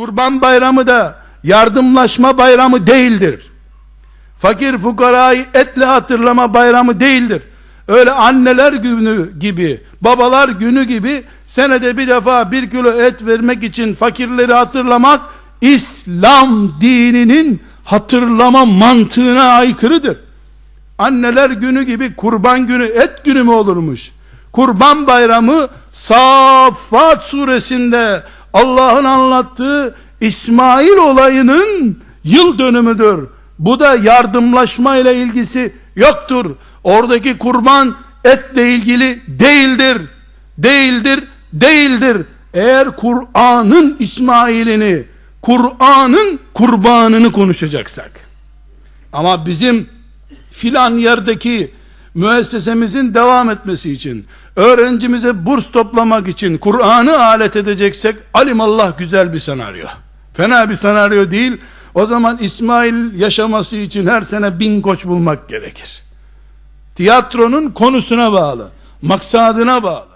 Kurban bayramı da yardımlaşma bayramı değildir. Fakir fukarayı etle hatırlama bayramı değildir. Öyle anneler günü gibi, babalar günü gibi senede bir defa bir kilo et vermek için fakirleri hatırlamak İslam dininin hatırlama mantığına aykırıdır. Anneler günü gibi kurban günü et günü mü olurmuş? Kurban bayramı Saffat suresinde Allah'ın anlattığı İsmail olayının yıl dönümüdür. Bu da yardımlaşma ile ilgisi yoktur. Oradaki kurban etle ilgili değildir. Değildir, değildir. Eğer Kur'an'ın İsmail'ini, Kur'an'ın kurbanını konuşacaksak. Ama bizim filan yerdeki müessesemizin devam etmesi için, öğrencimize burs toplamak için Kur'an'ı alet edeceksek, alimallah güzel bir senaryo. Fena bir senaryo değil. O zaman İsmail yaşaması için her sene bin koç bulmak gerekir. Tiyatronun konusuna bağlı, maksadına bağlı.